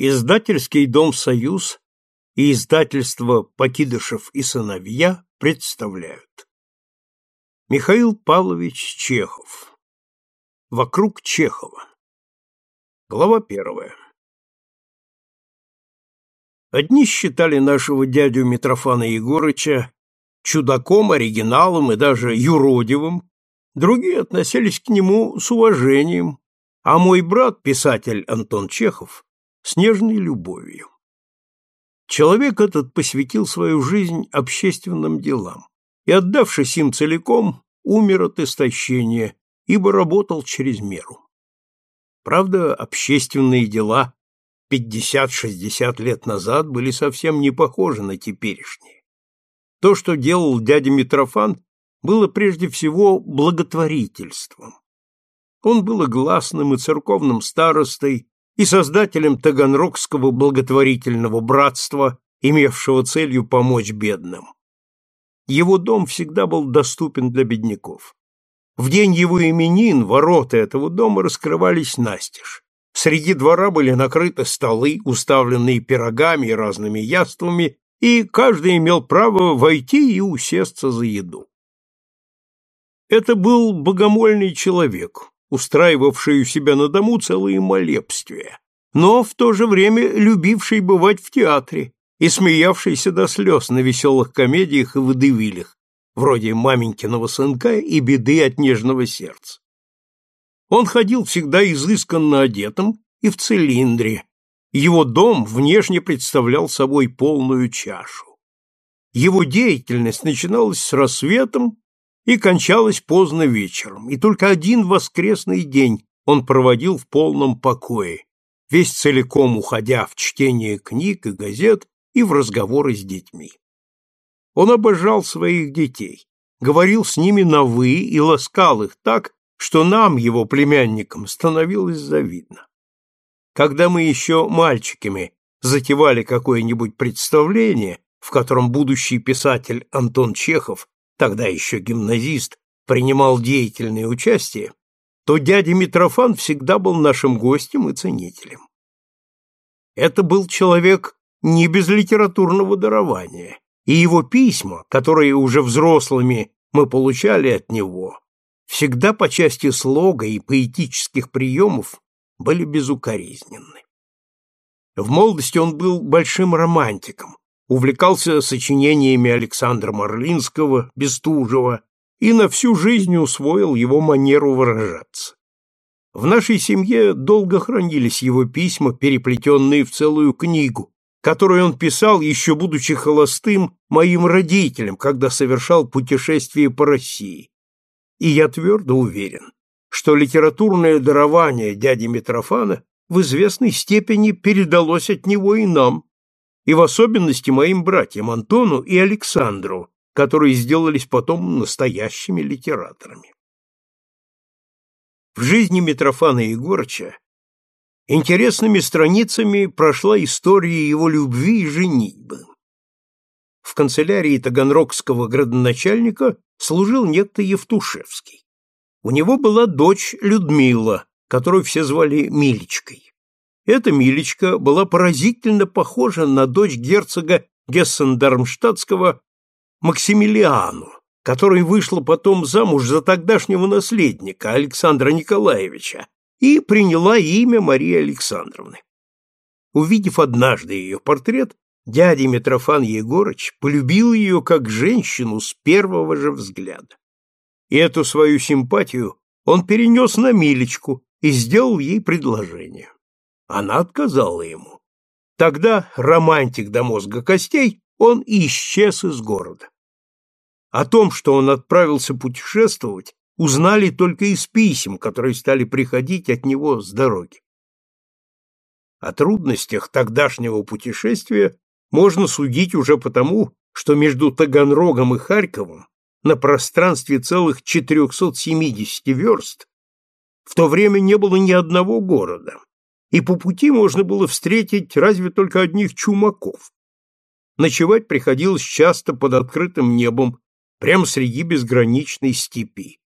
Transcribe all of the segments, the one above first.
Издательский дом «Союз» и издательство «Покидышев и сыновья» представляют. Михаил Павлович Чехов. Вокруг Чехова. Глава первая. Одни считали нашего дядю Митрофана Егорыча чудаком, оригиналом и даже юродивым, другие относились к нему с уважением, а мой брат, писатель Антон Чехов, с нежной любовью. Человек этот посвятил свою жизнь общественным делам и, отдавшись им целиком, умер от истощения, ибо работал через меру. Правда, общественные дела 50-60 лет назад были совсем не похожи на теперешние. То, что делал дядя Митрофан, было прежде всего благотворительством. Он был и гласным, и церковным старостой, и создателем Таганрогского благотворительного братства, имевшего целью помочь бедным. Его дом всегда был доступен для бедняков. В день его именин ворота этого дома раскрывались настежь. Среди двора были накрыты столы, уставленные пирогами и разными яствами, и каждый имел право войти и усесться за еду. Это был богомольный человек, устраивавший у себя на дому целые молебствия, но в то же время любивший бывать в театре и смеявшийся до слез на веселых комедиях и водевилях, вроде «Маменькиного сынка» и «Беды от нежного сердца». Он ходил всегда изысканно одетым и в цилиндре. Его дом внешне представлял собой полную чашу. Его деятельность начиналась с рассветом и кончалась поздно вечером, и только один воскресный день он проводил в полном покое, весь целиком уходя в чтение книг и газет и в разговоры с детьми. Он обожал своих детей, говорил с ними на «вы» и ласкал их так, что нам, его племянникам, становилось завидно. Когда мы еще мальчиками затевали какое-нибудь представление, в котором будущий писатель Антон Чехов тогда еще гимназист, принимал деятельное участие, то дядя Митрофан всегда был нашим гостем и ценителем. Это был человек не без литературного дарования, и его письма, которые уже взрослыми мы получали от него, всегда по части слога и поэтических приемов были безукоризненны. В молодости он был большим романтиком, увлекался сочинениями Александра Марлинского, Бестужева и на всю жизнь усвоил его манеру выражаться. В нашей семье долго хранились его письма, переплетенные в целую книгу, которую он писал, еще будучи холостым, моим родителям, когда совершал путешествие по России. И я твердо уверен, что литературное дарование дяди Митрофана в известной степени передалось от него и нам, и в особенности моим братьям Антону и Александру, которые сделались потом настоящими литераторами. В жизни Митрофана Егорыча интересными страницами прошла история его любви и женитьбы. В канцелярии таганрогского градоначальника служил некто Евтушевский. У него была дочь Людмила, которую все звали Милечкой. Эта Милечка была поразительно похожа на дочь герцога Гессен-Дармштадтского Максимилиану, которая вышла потом замуж за тогдашнего наследника Александра Николаевича и приняла имя Марии Александровны. Увидев однажды ее портрет, дядя Митрофан Егорыч полюбил ее как женщину с первого же взгляда. И эту свою симпатию он перенес на Милечку и сделал ей предложение. Она отказала ему. Тогда романтик до мозга костей, он исчез из города. О том, что он отправился путешествовать, узнали только из писем, которые стали приходить от него с дороги. О трудностях тогдашнего путешествия можно судить уже потому, что между Таганрогом и Харьковом на пространстве целых 470 верст в то время не было ни одного города, и по пути можно было встретить разве только одних чумаков. Ночевать приходилось часто под открытым небом, прямо среди безграничной степи.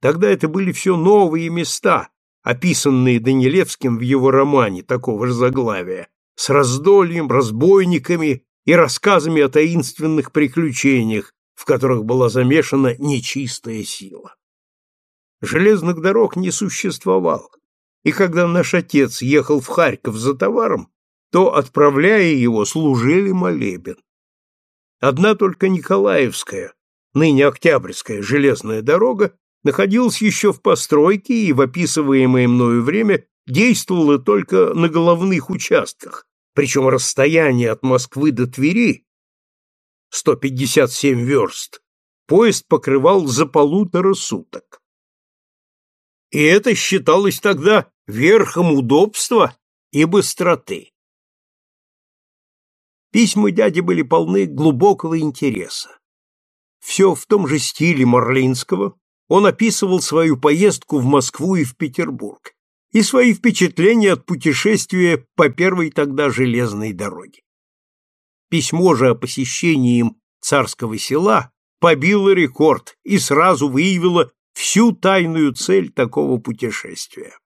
Тогда это были все новые места, описанные Данилевским в его романе такого же заглавия, с раздольем, разбойниками и рассказами о таинственных приключениях, в которых была замешана нечистая сила. Железных дорог не существовало, и когда наш отец ехал в Харьков за товаром, то, отправляя его, служили молебен. Одна только Николаевская, ныне Октябрьская железная дорога, находилась еще в постройке и в описываемое мною время действовала только на головных участках, причем расстояние от Москвы до Твери 157 верст поезд покрывал за полутора суток. И это считалось тогда верхом удобства и быстроты. Письма дяди были полны глубокого интереса. Все в том же стиле Марлинского, он описывал свою поездку в Москву и в Петербург и свои впечатления от путешествия по первой тогда железной дороге. Письмо же о посещении им царского села побило рекорд и сразу выявило всю тайную цель такого путешествия.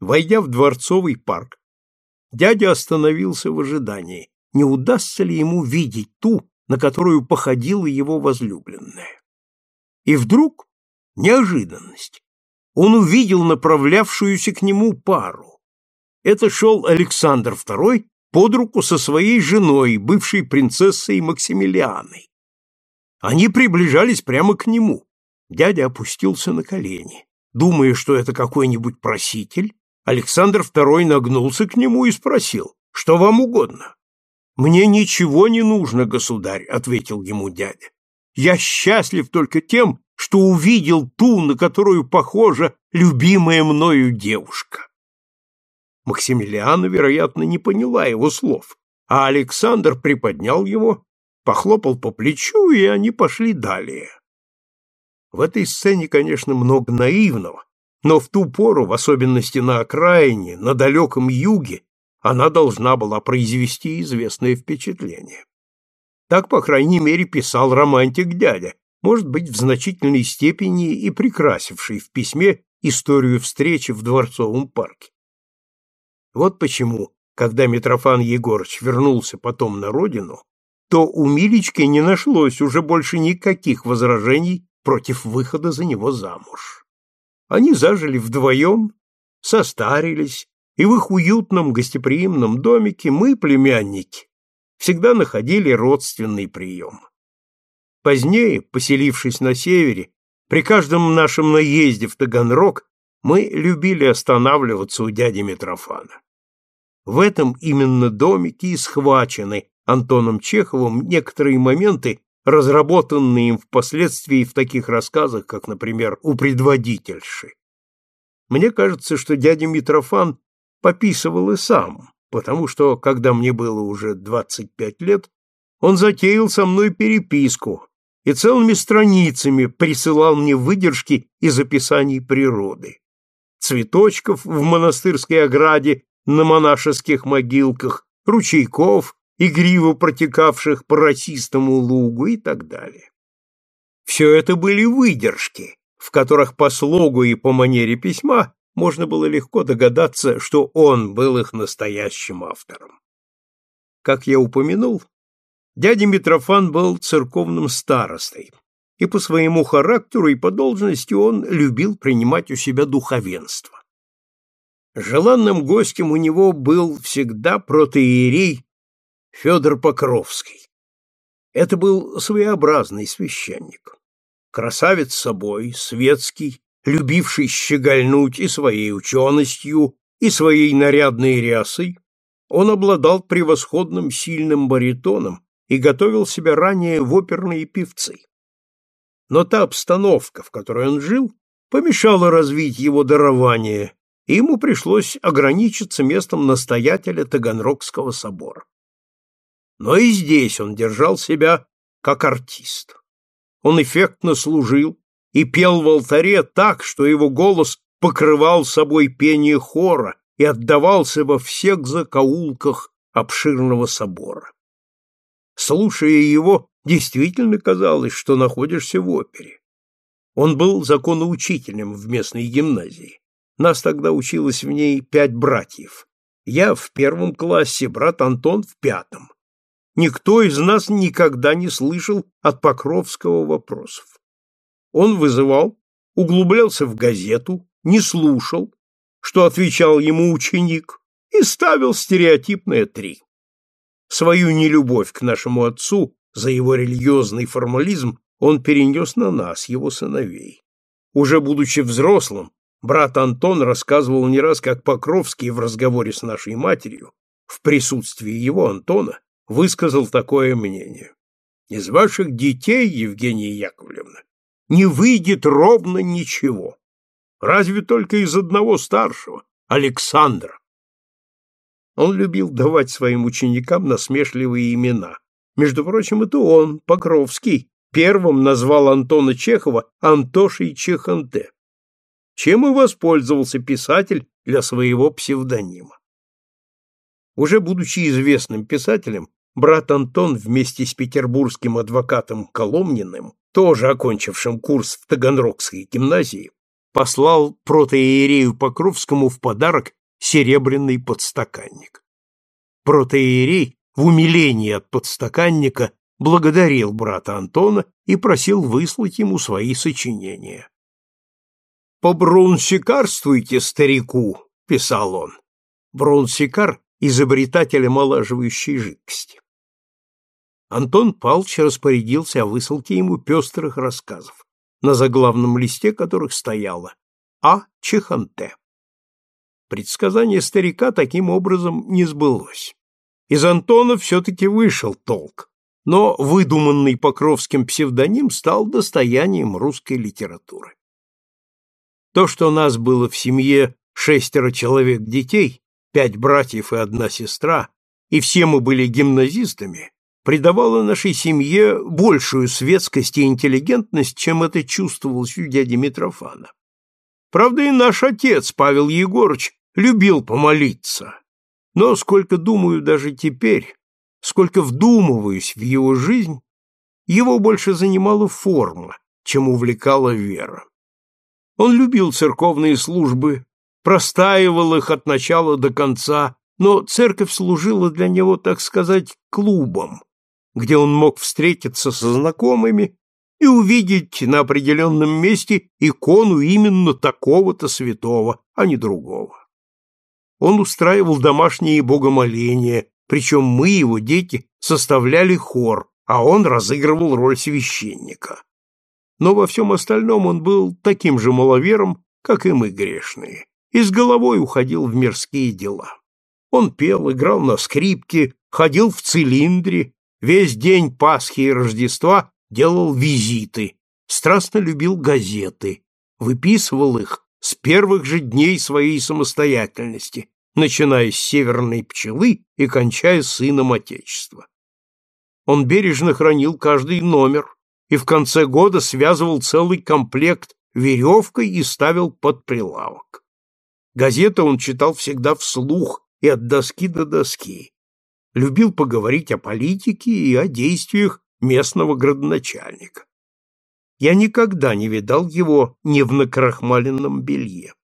Войдя в дворцовый парк, дядя остановился в ожидании, не удастся ли ему видеть ту, на которую походила его возлюбленная. И вдруг неожиданность. Он увидел направлявшуюся к нему пару. Это шел Александр II под руку со своей женой, бывшей принцессой Максимилианой. Они приближались прямо к нему. Дядя опустился на колени. Думая, что это какой-нибудь проситель, Александр II нагнулся к нему и спросил, что вам угодно. «Мне ничего не нужно, государь», — ответил ему дядя. «Я счастлив только тем, что увидел ту, на которую похожа любимая мною девушка». Максимилиана, вероятно, не поняла его слов, а Александр приподнял его, похлопал по плечу, и они пошли далее. В этой сцене, конечно, много наивного, но в ту пору, в особенности на окраине, на далеком юге, она должна была произвести известное впечатление. Так, по крайней мере, писал романтик дядя, может быть, в значительной степени и прикрасивший в письме историю встречи в Дворцовом парке. Вот почему, когда Митрофан Егорыч вернулся потом на родину, то у Милечки не нашлось уже больше никаких возражений против выхода за него замуж. Они зажили вдвоем, состарились, и в их уютном гостеприимном домике мы, племянники, всегда находили родственный прием. Позднее, поселившись на севере, при каждом нашем наезде в Таганрог мы любили останавливаться у дяди Митрофана. В этом именно домике и схвачены Антоном Чеховым некоторые моменты, разработанные им впоследствии в таких рассказах, как, например, «У предводительши». Мне кажется, что дядя Митрофан пописывал и сам, потому что, когда мне было уже 25 лет, он затеял со мной переписку и целыми страницами присылал мне выдержки из описаний природы. Цветочков в монастырской ограде на монашеских могилках, ручейков, игриво протекавших по росистому лугу и так далее. Все это были выдержки, в которых по слогу и по манере письма можно было легко догадаться, что он был их настоящим автором. Как я упомянул, дядя Митрофан был церковным старостой, и по своему характеру и по должности он любил принимать у себя духовенство. Желанным гостем у него был всегда протоиерей Федор Покровский. Это был своеобразный священник. Красавец собой, светский, любивший щегольнуть и своей ученостью, и своей нарядной рясой, он обладал превосходным сильным баритоном и готовил себя ранее в оперные певцы. Но та обстановка, в которой он жил, помешала развить его дарование, и ему пришлось ограничиться местом настоятеля Таганрогского собора но и здесь он держал себя как артист. Он эффектно служил и пел в алтаре так, что его голос покрывал собой пение хора и отдавался во всех закоулках обширного собора. Слушая его, действительно казалось, что находишься в опере. Он был законоучителем в местной гимназии, Нас тогда училось в ней пять братьев. Я в первом классе, брат Антон в пятом. Никто из нас никогда не слышал от Покровского вопросов. Он вызывал, углублялся в газету, не слушал, что отвечал ему ученик, и ставил стереотипное три. Свою нелюбовь к нашему отцу за его религиозный формализм он перенес на нас, его сыновей. Уже будучи взрослым, брат Антон рассказывал не раз, как Покровский в разговоре с нашей матерью, в присутствии его, Антона, высказал такое мнение. «Из ваших детей, Евгения Яковлевна, не выйдет ровно ничего. Разве только из одного старшего, Александра. Он любил давать своим ученикам насмешливые имена. Между прочим, это он, Покровский, первым назвал Антона Чехова Антошей Чеханте, чем и воспользовался писатель для своего псевдонима. Уже будучи известным писателем, брат Антон вместе с петербургским адвокатом Коломниным, тоже окончившим курс в Таганрогской гимназии, послал протоиерею Покровскому в подарок серебряный подстаканник. Протоиерей в умилении от подстаканника благодарил брата Антона и просил выслать ему свои сочинения. «Побрунсикарствуйте старику», — писал он. Брунсикар — изобретатель омолаживающей жидкости. Антон Палч распорядился о высылке ему пестрых рассказов, на заглавном листе которых стояло «А. Чеханте». Предсказание старика таким образом не сбылось. Из Антона все-таки вышел толк, но выдуманный Покровским псевдоним стал достоянием русской литературы. То, что у нас было в семье шестеро человек детей, пять братьев и одна сестра, и все мы были гимназистами, придавало нашей семье большую светскость и интеллигентность, чем это чувствовалось у дяди Митрофана. Правда, и наш отец, Павел Егорыч, любил помолиться. Но сколько думаю даже теперь, сколько вдумываюсь в его жизнь, его больше занимала форма, чем увлекала вера. Он любил церковные службы, простаивал их от начала до конца, но церковь служила для него, так сказать, клубом, где он мог встретиться со знакомыми и увидеть на определенном месте икону именно такого-то святого, а не другого. Он устраивал домашние богомоления, причем мы, его дети, составляли хор, а он разыгрывал роль священника. Но во всем остальном он был таким же маловером, как и мы грешные, и с головой уходил в мирские дела. Он пел, играл на скрипке, ходил в цилиндре, Весь день Пасхи и Рождества делал визиты, страстно любил газеты, выписывал их с первых же дней своей самостоятельности, начиная с северной пчелы и кончая сыном Отечества. Он бережно хранил каждый номер и в конце года связывал целый комплект веревкой и ставил под прилавок. Газеты он читал всегда вслух и от доски до доски, любил поговорить о политике и о действиях местного градоначальника. Я никогда не видал его не в накрахмаленном белье.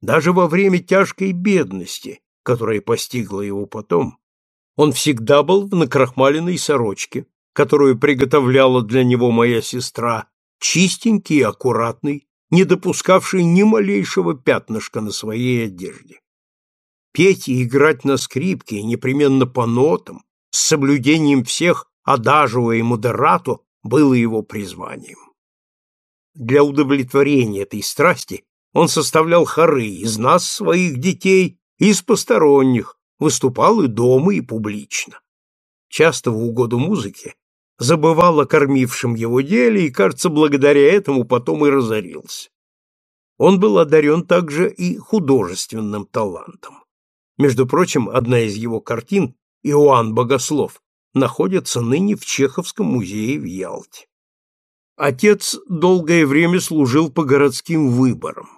Даже во время тяжкой бедности, которая постигла его потом, он всегда был в накрахмаленной сорочке, которую приготовляла для него моя сестра, чистенький и аккуратный, не допускавший ни малейшего пятнышка на своей одежде. Петь и играть на скрипке, непременно по нотам, с соблюдением всех адажио и модерато, было его призванием. Для удовлетворения этой страсти он составлял хоры из нас, своих детей, и из посторонних, выступал и дома, и публично. Часто в угоду музыке забывал о кормившем его деле и, кажется, благодаря этому потом и разорился. Он был одарен также и художественным талантом. Между прочим, одна из его картин «Иоанн Богослов» находится ныне в Чеховском музее в Ялте. Отец долгое время служил по городским выборам,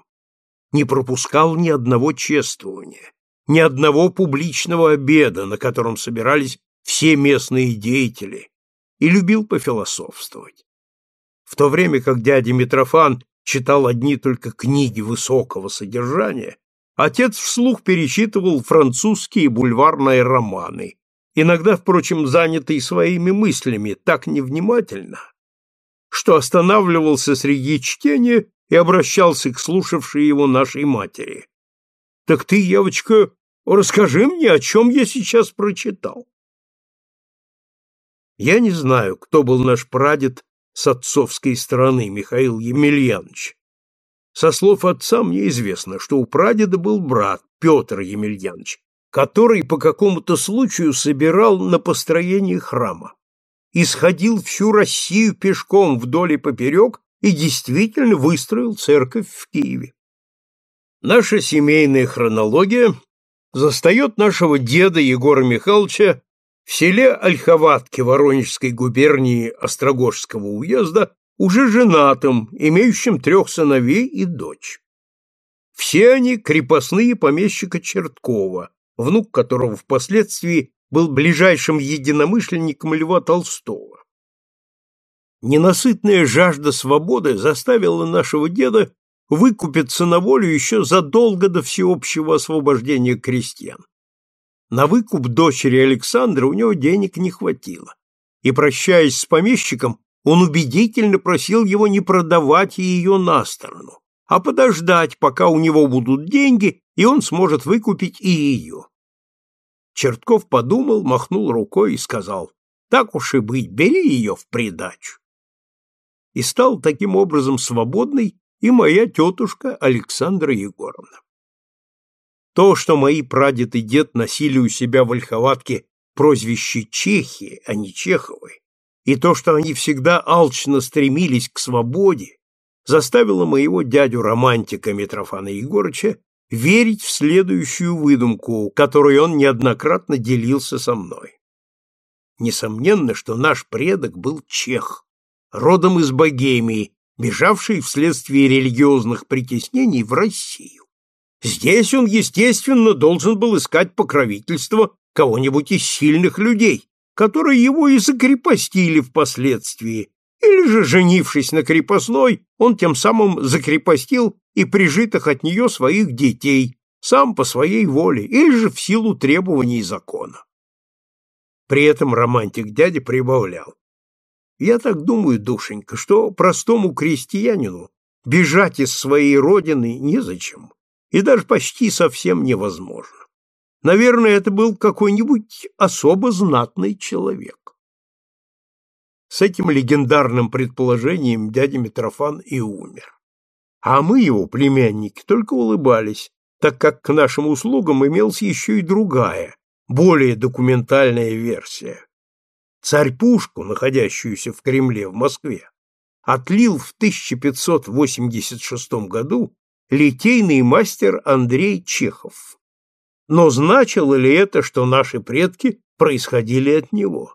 не пропускал ни одного чествования, ни одного публичного обеда, на котором собирались все местные деятели, и любил пофилософствовать. В то время как дядя Митрофан читал одни только книги высокого содержания, отец вслух перечитывал французские бульварные романы, иногда, впрочем, занятый своими мыслями так невнимательно, что останавливался среди чтения и обращался к слушавшей его нашей матери. «Так ты, девочка, расскажи мне, о чем я сейчас прочитал». Я не знаю, кто был наш прадед с отцовской стороны, Михаил Емельянович. Со слов отца мне известно, что у прадеда был брат Петр Емельянович, который по какому-то случаю собирал на построение храма. Исходил всю Россию пешком вдоль и поперек и действительно выстроил церковь в Киеве. Наша семейная хронология застает нашего деда Егора Михайловича в селе Ольховатки Воронежской губернии Острогожского уезда уже женатым, имеющим трех сыновей и дочь. Все они крепостные помещика Черткова, внук которого впоследствии был ближайшим единомышленником Льва Толстого. Ненасытная жажда свободы заставила нашего деда выкупиться на волю еще задолго до всеобщего освобождения крестьян. На выкуп дочери Александра у него денег не хватило, и, прощаясь с помещиком, он убедительно просил его не продавать ее на сторону, а подождать, пока у него будут деньги, и он сможет выкупить и ее. Чертков подумал, махнул рукой и сказал, так уж и быть, бери ее в придачу. И стал таким образом свободной и моя тетушка Александра Егоровна. То, что мои прадед и дед носили у себя в Ольховатке прозвище Чехи, а не Чеховы, и то, что они всегда алчно стремились к свободе, заставило моего дядю-романтика Митрофана Егорыча верить в следующую выдумку, которой он неоднократно делился со мной. Несомненно, что наш предок был чех, родом из Богемии, бежавший вследствие религиозных притеснений в Россию. Здесь он, естественно, должен был искать покровительство кого-нибудь из сильных людей, которые его и закрепостили впоследствии, или же, женившись на крепостной, он тем самым закрепостил и прижитых от нее своих детей, сам по своей воле, или же в силу требований закона. При этом романтик дядя прибавлял. Я так думаю, душенька, что простому крестьянину бежать из своей родины незачем и даже почти совсем невозможно. Наверное, это был какой-нибудь особо знатный человек. С этим легендарным предположением дядя Митрофан и умер. А мы, его племянники, только улыбались, так как к нашим услугам имелась еще и другая, более документальная версия. Царь Пушку, находящуюся в Кремле в Москве, отлил в 1586 году литейный мастер Андрей Чехов. Но значило ли это, что наши предки происходили от него?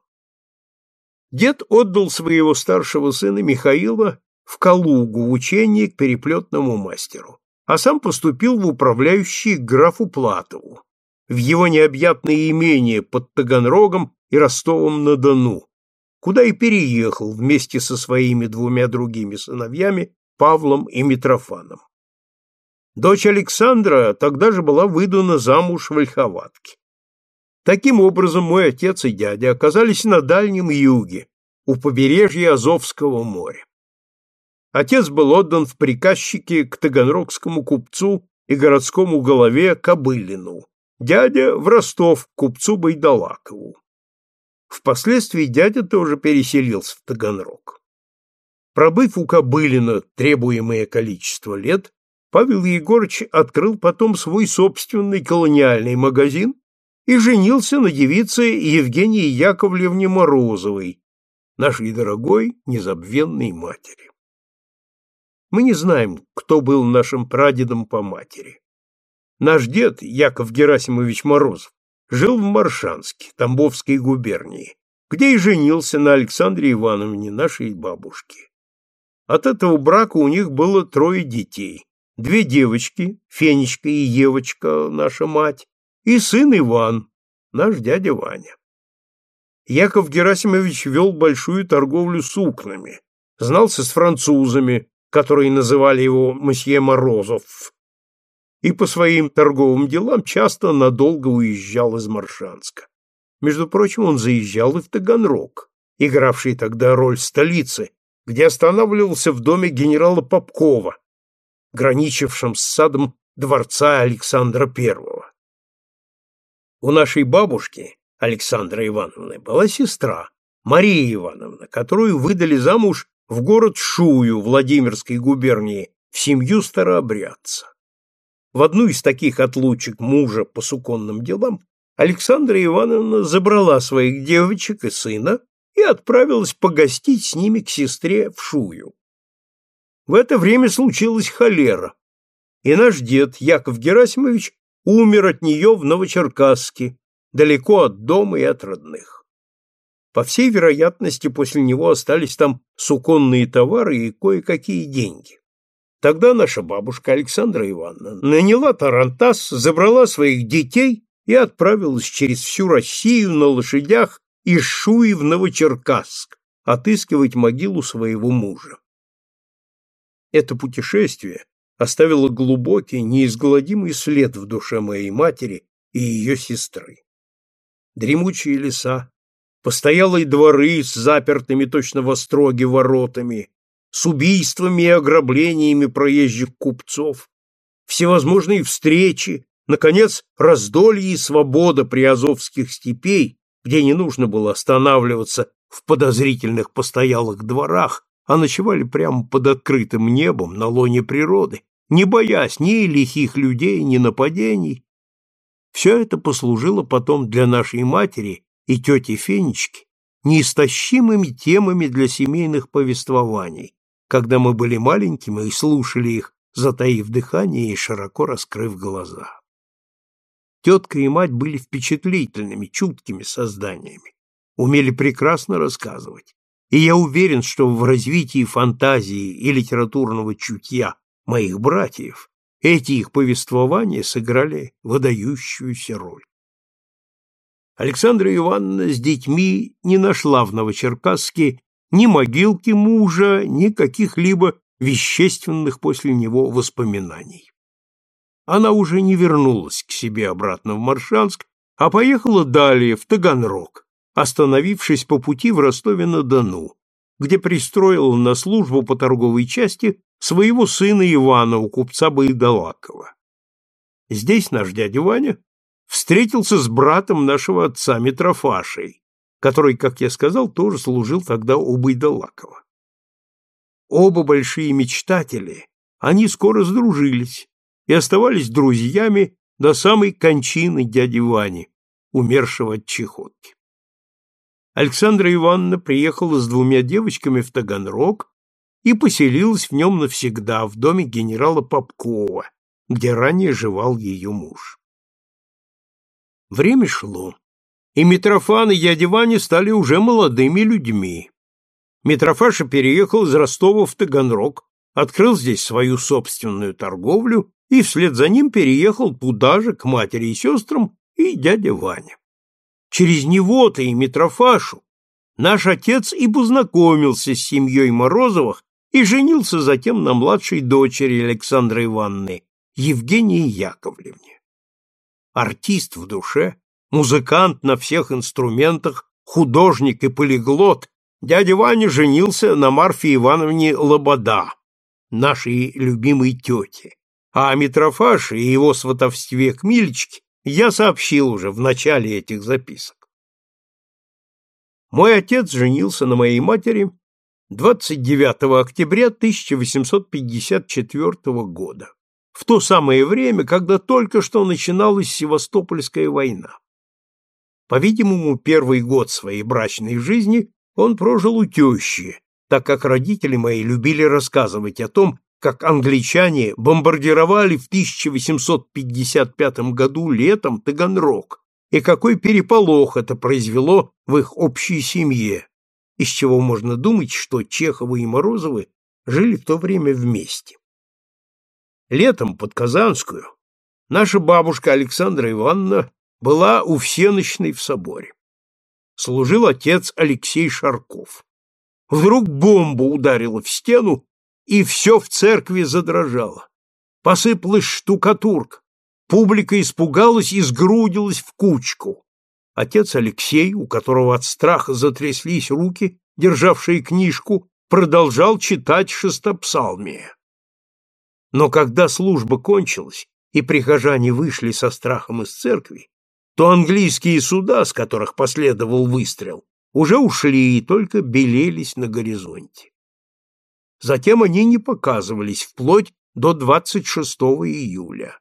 Дед отдал своего старшего сына Михаила в Калугу в учение к переплетному мастеру, а сам поступил в управляющий графу Платову, в его необъятное имение под Таганрогом и Ростовом-на-Дону, куда и переехал вместе со своими двумя другими сыновьями Павлом и Митрофаном. Дочь Александра тогда же была выдана замуж в Ольховатке. Таким образом, мой отец и дядя оказались на Дальнем Юге, у побережья Азовского моря. Отец был отдан в приказчике к таганрогскому купцу и городскому голове Кобылину, дядя в Ростов к купцу Байдалакову. Впоследствии дядя тоже переселился в Таганрог. Пробыв у Кобылина требуемое количество лет, Павел Егорович открыл потом свой собственный колониальный магазин и женился на девице Евгении Яковлевне Морозовой, нашей дорогой незабвенной матери. Мы не знаем, кто был нашим прадедом по матери. Наш дед, Яков Герасимович Морозов, жил в Маршанске, Тамбовской губернии, где и женился на Александре Ивановне, нашей бабушке. От этого брака у них было трое детей, две девочки, Фенечка и Евочка, наша мать, и сын Иван, наш дядя Ваня. Яков Герасимович вел большую торговлю сукнами, знался с французами, которые называли его месье Морозов, и по своим торговым делам часто надолго уезжал из Маршанска. Между прочим, он заезжал и в Таганрог, игравший тогда роль столицы, где останавливался в доме генерала Попкова, граничившем с садом дворца Александра I. У нашей бабушки, Александры Ивановны, была сестра, Мария Ивановна, которую выдали замуж в город Шую Владимирской губернии в семью старообрядца. В одну из таких отлучек мужа по суконным делам Александра Ивановна забрала своих девочек и сына и отправилась погостить с ними к сестре в Шую. В это время случилась холера, и наш дед Яков Герасимович умер от нее в Новочеркасске, далеко от дома и от родных. По всей вероятности, после него остались там суконные товары и кое-какие деньги. Тогда наша бабушка Александра Ивановна наняла тарантас, забрала своих детей и отправилась через всю Россию на лошадях из Шуи в Новочеркасск отыскивать могилу своего мужа. Это путешествие оставило глубокий, неизгладимый след в душе моей матери и ее сестры. Дремучие леса, постоялые дворы с запертыми точно во строге воротами, с убийствами и ограблениями проезжих купцов, всевозможные встречи, наконец, раздолье и свобода приазовских степей, где не нужно было останавливаться в подозрительных постоялых дворах, а ночевали прямо под открытым небом на лоне природы, не боясь ни лихих людей, ни нападений. Все это послужило потом для нашей матери и тети Фенечки неистощимыми темами для семейных повествований, когда мы были маленькими и слушали их, затаив дыхание и широко раскрыв глаза. Тетка и мать были впечатлительными, чуткими созданиями, умели прекрасно рассказывать, и я уверен, что в развитии фантазии и литературного чутья моих братьев эти их повествования сыграли выдающуюся роль. Александра Ивановна с детьми не нашла в Новочеркасске ни могилки мужа, ни каких-либо вещественных после него воспоминаний. Она уже не вернулась к себе обратно в Маршанск, а поехала далее, в Таганрог, остановившись по пути в Ростове-на-Дону, где пристроила на службу по торговой части своего сына Ивана у купца Байдалакова. Здесь наш дядя Ваня встретился с братом нашего отца Митрофашей, который, как я сказал, тоже служил тогда у Байдалакова. Оба большие мечтатели, они скоро сдружились и оставались друзьями до самой кончины дяди Вани, умершего от чехотки. Александра Ивановна приехала с двумя девочками в Таганрог и поселилась в нем навсегда в доме генерала Попкова, где ранее жевал ее муж. Время шло и Митрофан и дядя Ваня стали уже молодыми людьми. Митрофаша переехал из Ростова в Таганрог, открыл здесь свою собственную торговлю и вслед за ним переехал туда же, к матери и сестрам, и дядя Ваня. Через него-то и Митрофашу наш отец и познакомился с семьей Морозовых и женился затем на младшей дочери Александры Ивановны, Евгении Яковлевне. Артист в душе, музыкант на всех инструментах, художник и полиглот, дядя Ваня женился на Марфе Ивановне Лобода, нашей любимой тете. А о Митрофаше и его сватовстве к Милечке я сообщил уже в начале этих записок. Мой отец женился на моей матери 29 октября 1854 года, в то самое время, когда только что начиналась Севастопольская война. По-видимому, первый год своей брачной жизни он прожил у тещи, так как родители мои любили рассказывать о том, как англичане бомбардировали в 1855 году летом Таганрог, и какой переполох это произвело в их общей семье, из чего можно думать, что Чеховы и Морозовы жили в то время вместе. Летом под Казанскую наша бабушка Александра Ивановна была у всеночной в соборе. Служил отец Алексей Шарков. Вдруг бомба ударила в стену, и все в церкви задрожало. Посыпалась штукатурка. Публика испугалась и сгрудилась в кучку. Отец Алексей, у которого от страха затряслись руки, державшие книжку, продолжал читать шестопсалмие. Но когда служба кончилась, и прихожане вышли со страхом из церкви, то английские суда, с которых последовал выстрел, уже ушли и только белелись на горизонте. Затем они не показывались вплоть до 26 июля.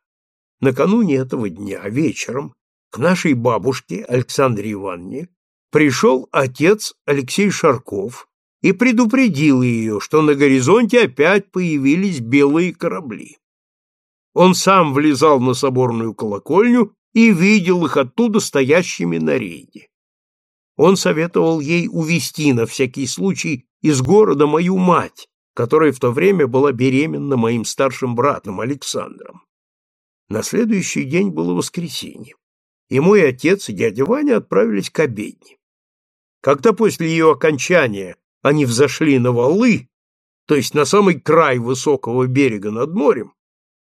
Накануне этого дня, вечером, к нашей бабушке Александре Ивановне пришел отец Алексей Шарков и предупредил ее, что на горизонте опять появились белые корабли. Он сам влезал на соборную колокольню и видел их оттуда стоящими на рейде. Он советовал ей увести на всякий случай из города мою мать, которая в то время была беременна моим старшим братом Александром. На следующий день было воскресенье, и мой отец и дядя Ваня отправились к обедне. Когда после ее окончания они взошли на валы, то есть на самый край высокого берега над морем,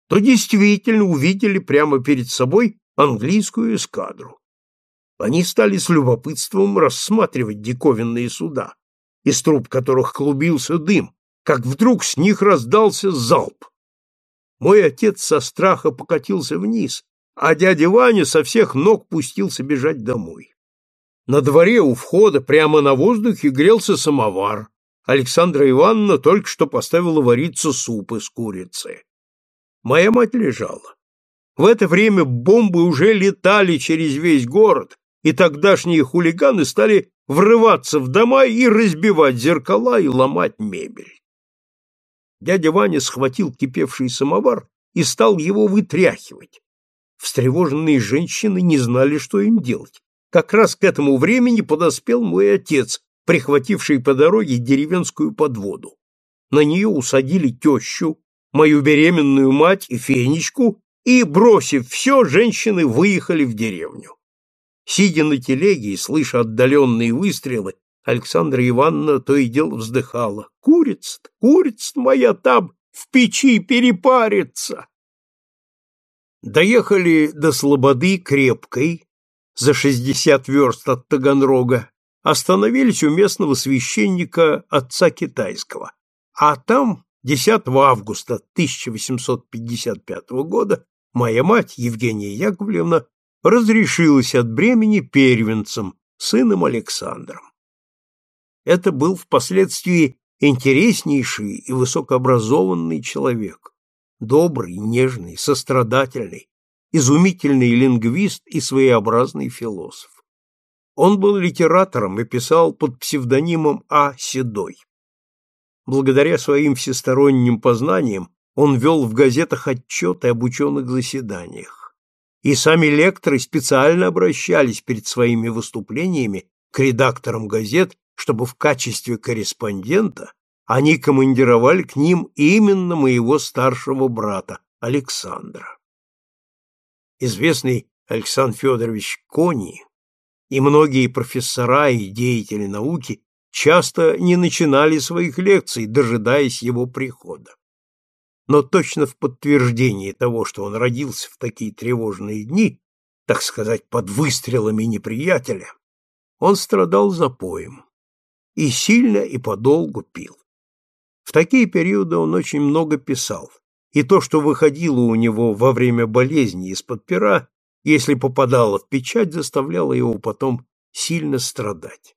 то действительно увидели прямо перед собой английскую эскадру. Они стали с любопытством рассматривать диковинные суда, из труб которых клубился дым, как вдруг с них раздался залп. Мой отец со страха покатился вниз, а дядя Ваня со всех ног пустился бежать домой. На дворе у входа прямо на воздухе грелся самовар. Александра Ивановна только что поставила вариться суп из курицы. Моя мать лежала. В это время бомбы уже летали через весь город, и тогдашние хулиганы стали врываться в дома и разбивать зеркала и ломать мебель. Дядя Ваня схватил кипевший самовар и стал его вытряхивать. Встревоженные женщины не знали, что им делать. Как раз к этому времени подоспел мой отец, прихвативший по дороге деревенскую подводу. На нее усадили тещу, мою беременную мать и фенечку, и, бросив все, женщины выехали в деревню. Сидя на телеге и слыша отдаленные выстрелы, Александра Ивановна то и дело вздыхала. Курица, курица моя там в печи перепарится. Доехали до Слободы крепкой, за шестьдесят верст от Таганрога, остановились у местного священника отца Китайского. А там 10 августа 1855 года моя мать Евгения Яковлевна разрешилась от бремени первенцем, сыном Александром. Это был впоследствии интереснейший и высокообразованный человек, добрый, нежный, сострадательный, изумительный лингвист и своеобразный философ. Он был литератором и писал под псевдонимом А. Седой. Благодаря своим всесторонним познаниям он вел в газетах отчеты об ученых заседаниях. И сами лекторы специально обращались перед своими выступлениями к редакторам газет чтобы в качестве корреспондента они командировали к ним именно моего старшего брата Александра. Известный Александр Федорович Кони и многие профессора и деятели науки часто не начинали своих лекций, дожидаясь его прихода. Но точно в подтверждение того, что он родился в такие тревожные дни, так сказать, под выстрелами неприятеля, он страдал запоем и сильно и подолгу пил. В такие периоды он очень много писал, и то, что выходило у него во время болезни из-под пера, если попадало в печать, заставляло его потом сильно страдать.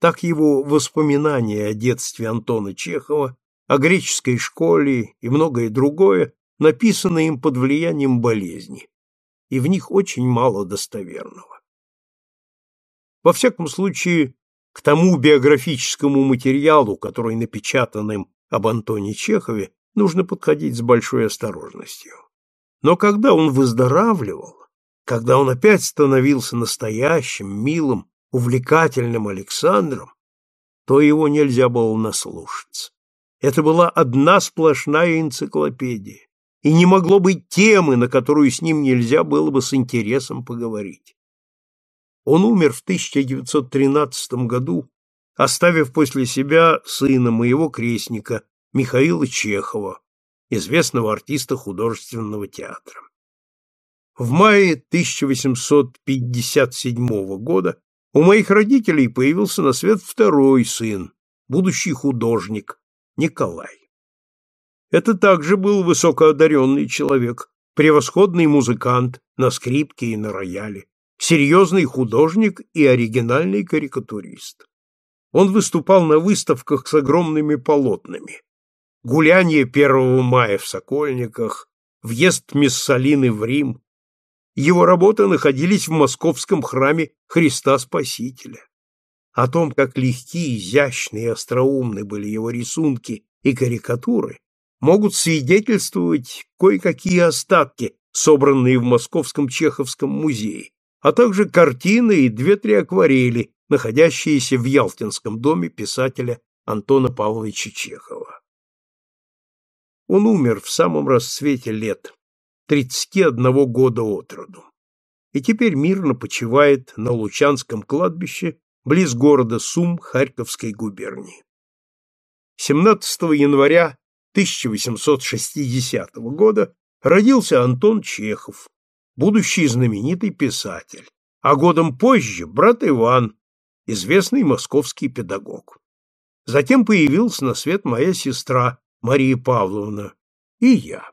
Так его воспоминания о детстве Антона Чехова, о греческой школе и многое другое написано им под влиянием болезни, и в них очень мало достоверного. Во всяком случае, к тому биографическому материалу, который напечатан им об Антоне Чехове, нужно подходить с большой осторожностью. Но когда он выздоравливал, когда он опять становился настоящим, милым, увлекательным Александром, то его нельзя было наслушаться. Это была одна сплошная энциклопедия, и не могло быть темы, на которую с ним нельзя было бы с интересом поговорить. Он умер в 1913 году, оставив после себя сына моего крестника, Михаила Чехова, известного артиста художественного театра. В мае 1857 года у моих родителей появился на свет второй сын, будущий художник, Николай. Это также был высокоодаренный человек, превосходный музыкант на скрипке и на рояле, серьезный художник и оригинальный карикатурист. Он выступал на выставках с огромными полотнами. Гуляние 1 мая в Сокольниках, въезд Миссалины в Рим. Его работы находились в московском храме Христа Спасителя. О том, как легкие, изящные и остроумны были его рисунки и карикатуры, могут свидетельствовать кое-какие остатки, собранные в Московском Чеховском музее, а также картины и две-три акварели, находящиеся в Ялтинском доме писателя Антона Павловича Чехова. Он умер в самом расцвете лет, 31 года от роду, и теперь мирно почивает на Лучанском кладбище близ города Сум Харьковской губернии. 17 января 1860 года родился Антон Чехов, будущий знаменитый писатель, а годом позже брат Иван, известный московский педагог. Затем появилась на свет моя сестра Мария Павловна и я.